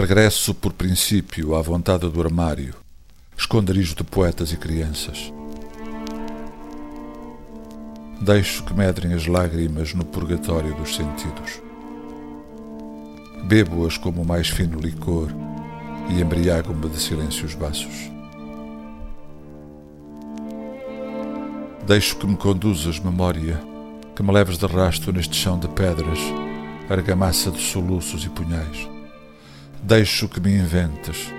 Regresso por princípio à vontade do armário, esconderijo de poetas e crianças. Deixo que medrem as lágrimas no purgatório dos sentidos. Bebo-as como o mais fino licor e embriago-me de silêncio os baços. Deixo que me conduzas, memória, que me leves de rasto neste chão de pedras, argamassa de soluços e punhais. Deixo que me inventes,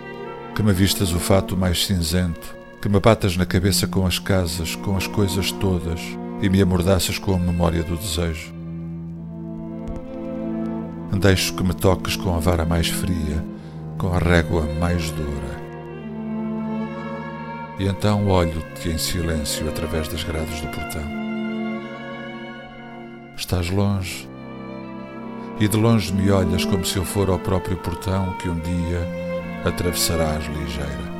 que me vistas o fato mais cinzento, que me batas na cabeça com as casas, com as coisas todas e me amordaças com a memória do desejo. Deixo que me toques com a vara mais fria, com a régua mais dura. E então olho-te em silêncio através das grades do portão. Estás longe, e de longe me olhas como se eu for ao próprio portão que um dia atravessarás ligeira.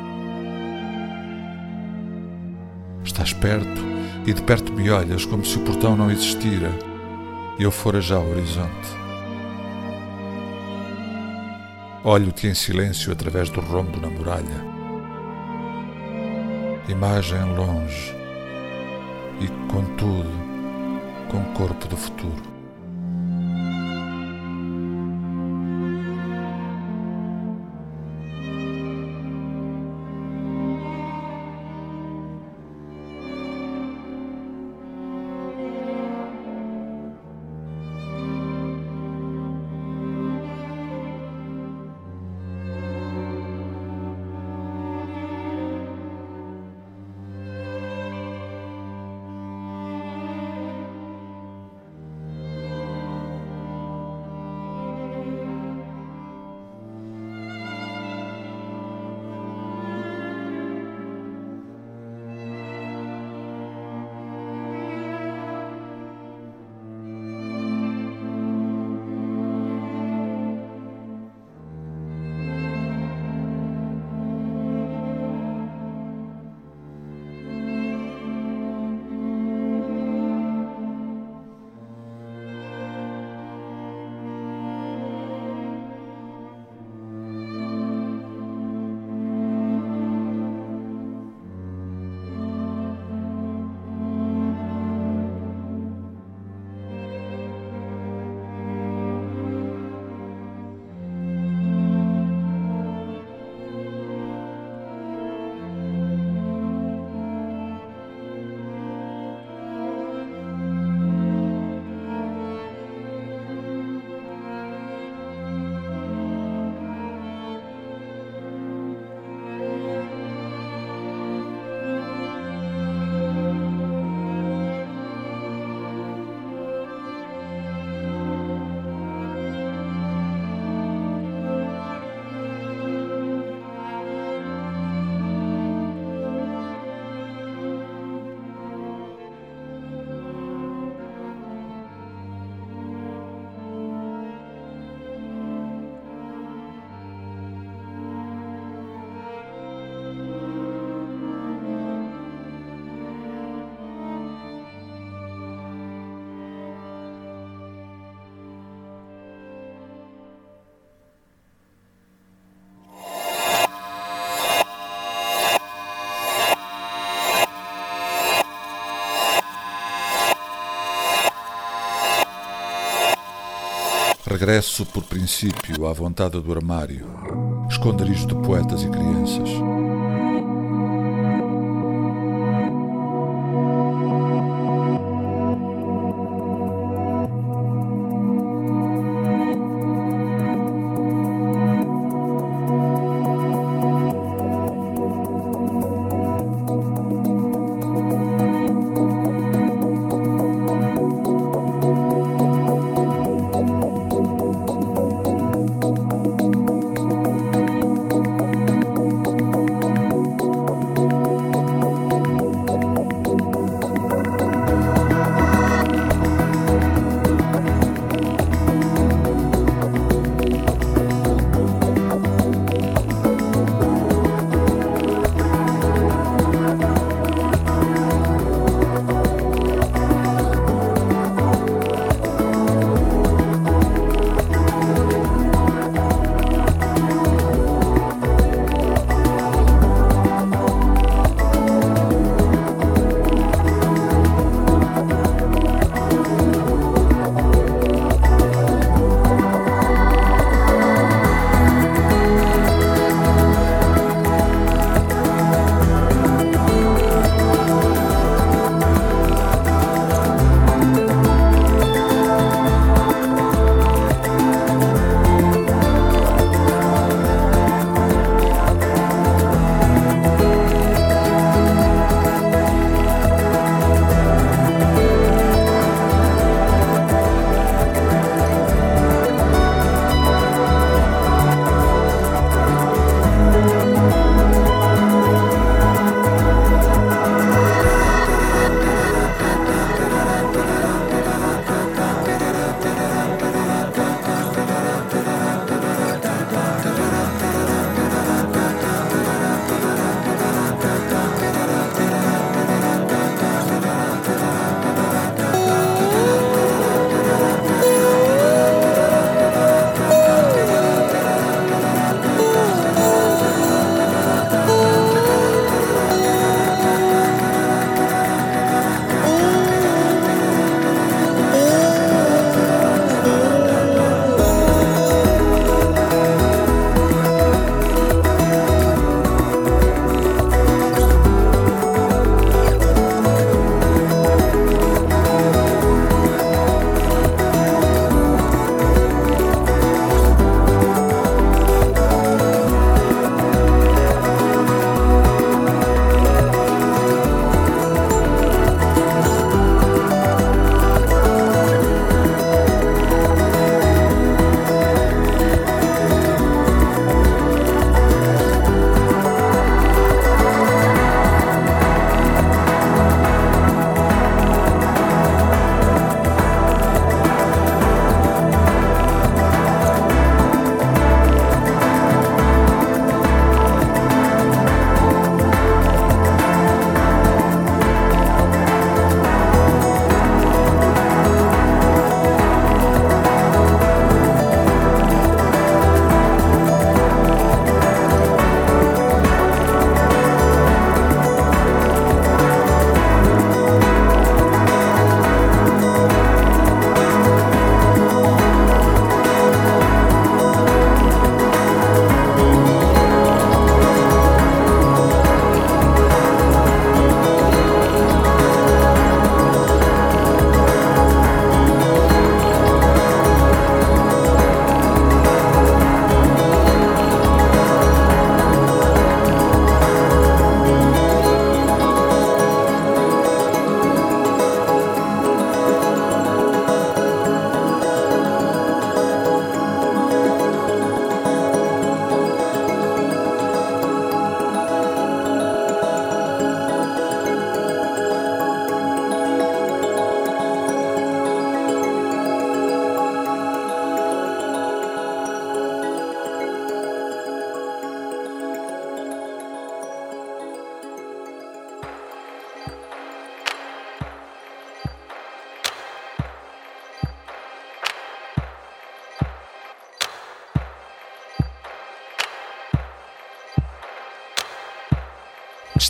Estás perto e de perto me olhas como se o portão não existira e eu fora já ao horizonte. Olho-te em silêncio através do rombo na muralha. Imagem longe Regresso por princípio à vontade do armário, esconderijo de poetas e crianças.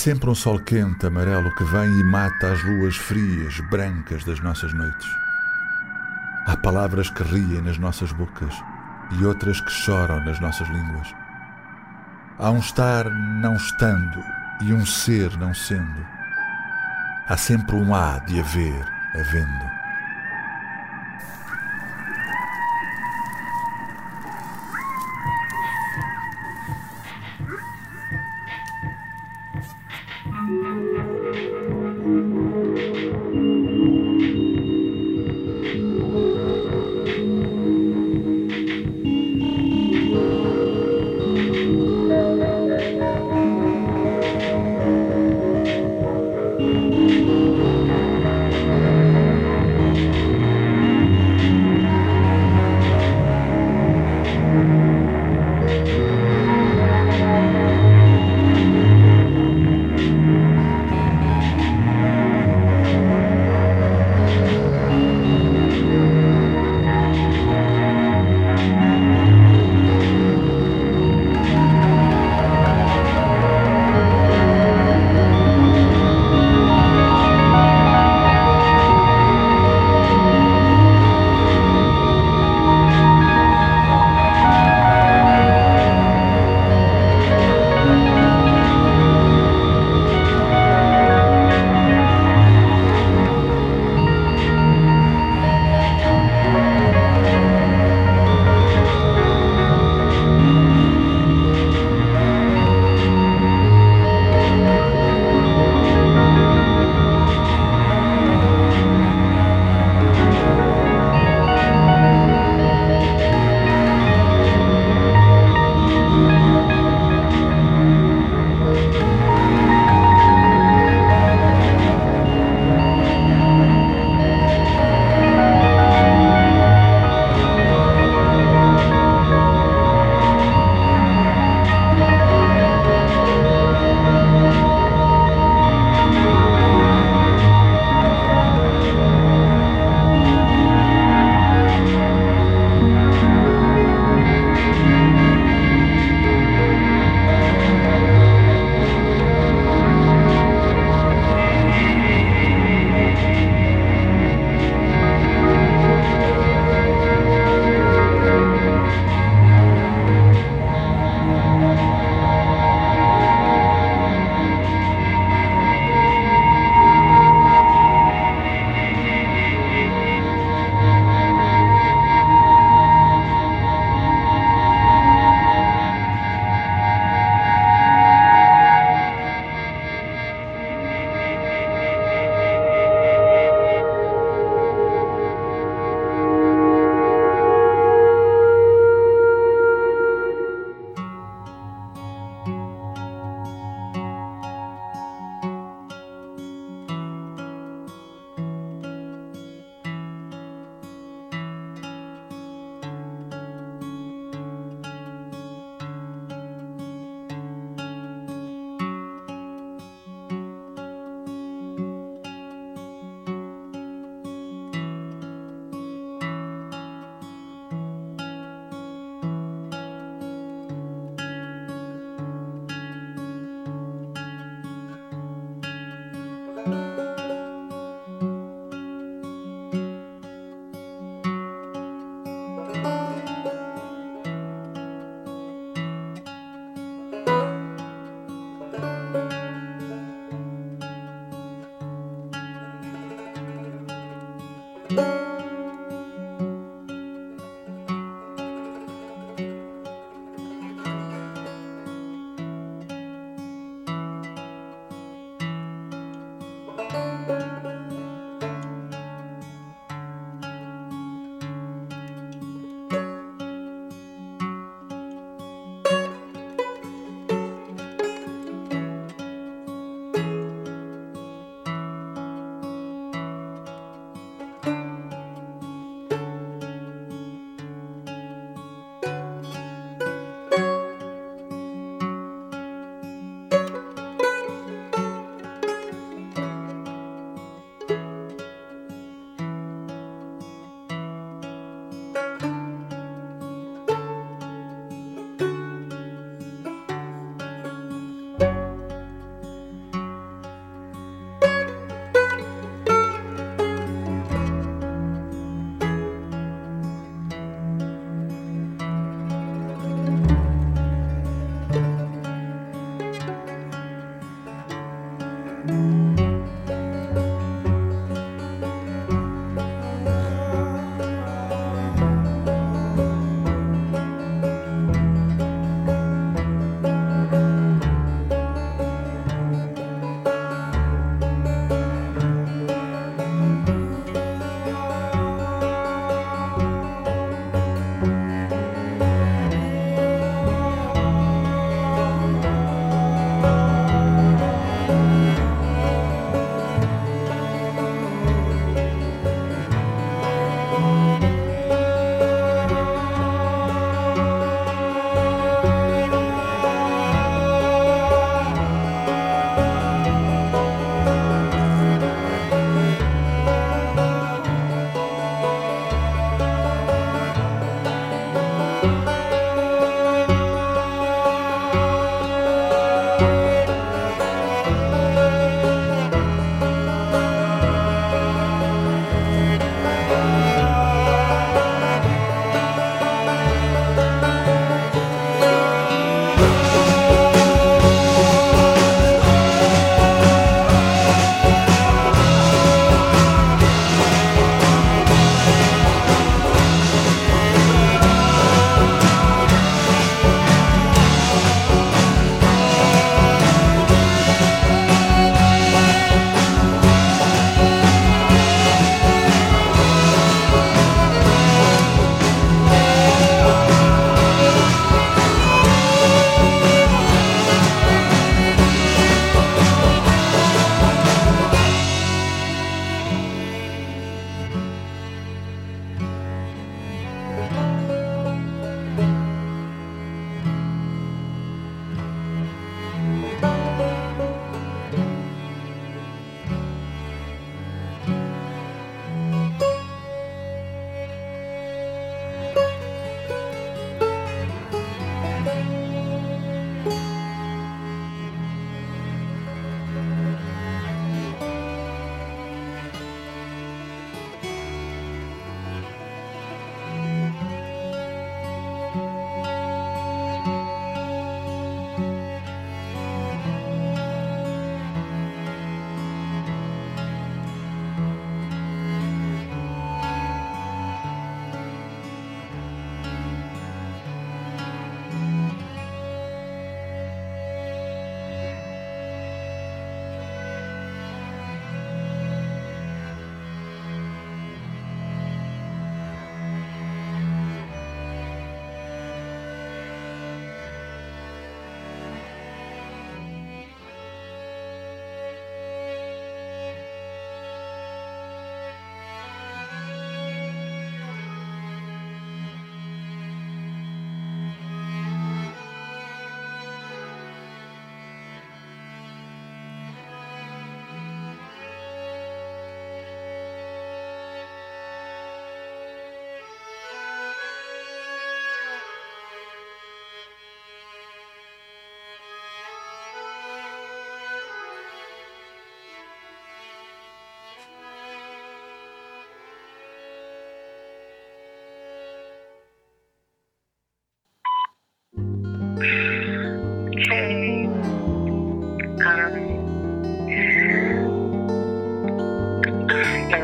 Sempre um sol quente, amarelo, que vem e mata as luas frias, brancas das nossas noites. Há palavras que riem nas nossas bocas e outras que choram nas nossas línguas. Há um estar não estando e um ser não sendo. Há sempre um há de haver, havendo.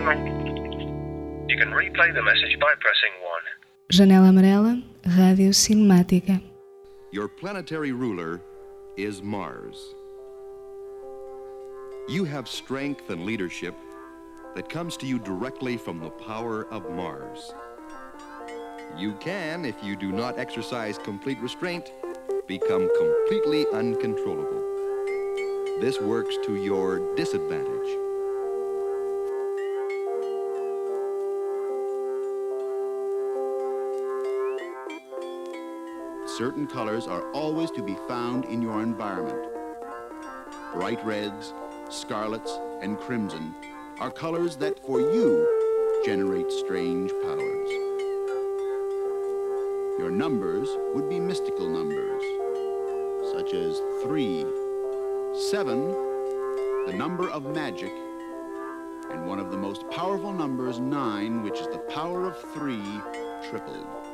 You can replay the message by pressing 1. Janela Amarela, Rádio Cinemática. Your planetary ruler is Mars. You have strength and leadership that comes to you directly from the power of Mars. You can, if you do not exercise complete restraint, become completely uncontrollable. This works to your disadvantage. Certain colors are always to be found in your environment. Bright reds, scarlets, and crimson are colors that for you generate strange powers. Your numbers would be mystical numbers, such as 3, 7, the number of magic, and one of the most powerful numbers, 9, which is the power of 3 tripled.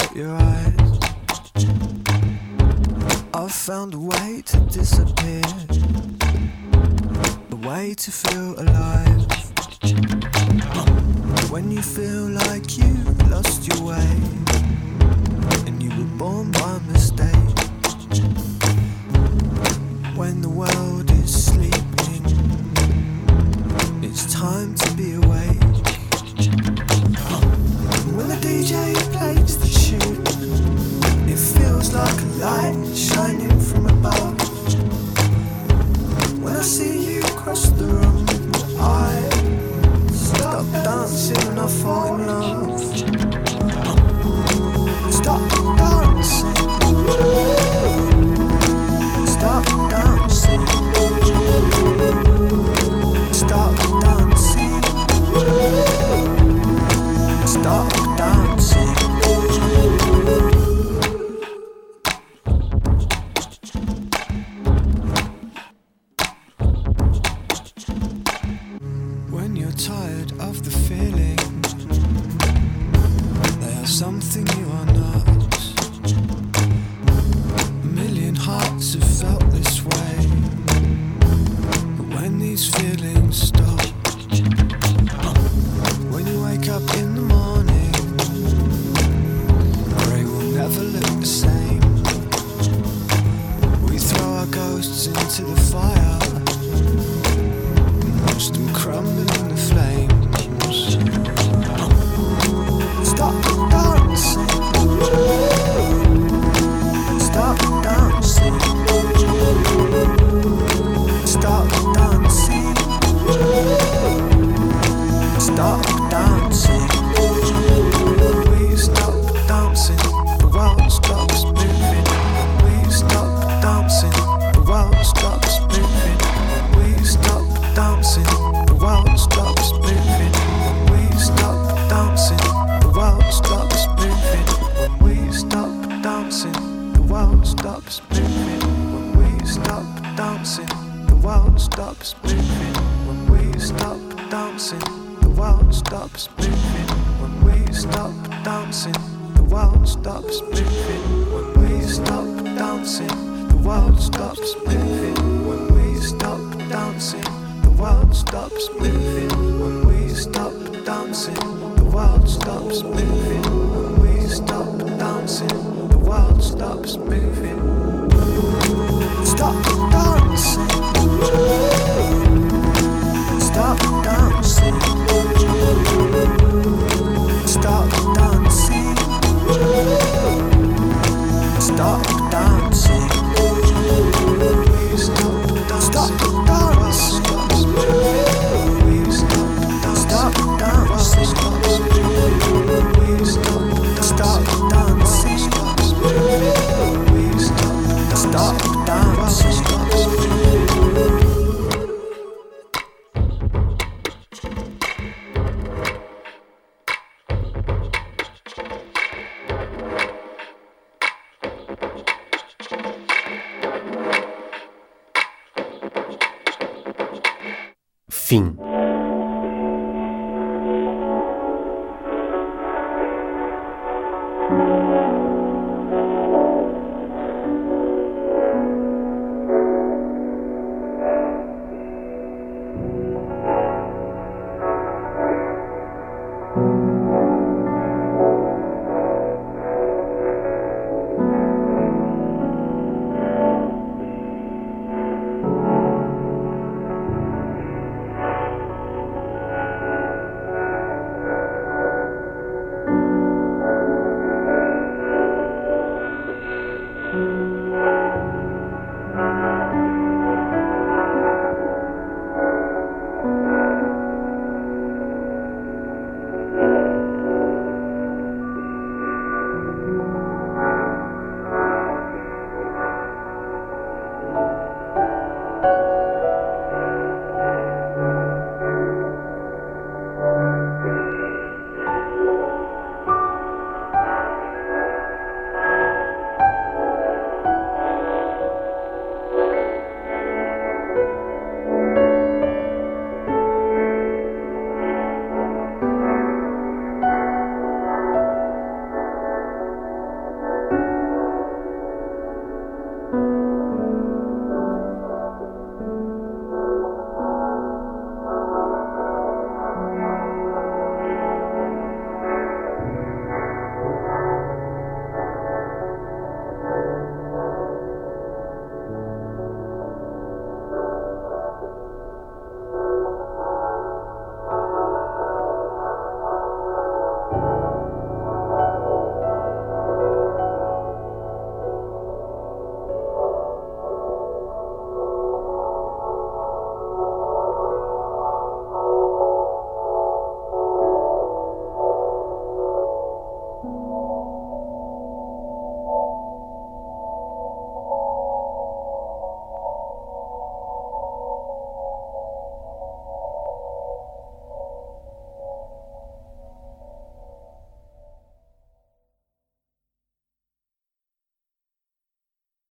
shut your eyes. I've found a way to disappear, a way to feel alive. When you feel like you've lost your way and you were born by mistake, when the world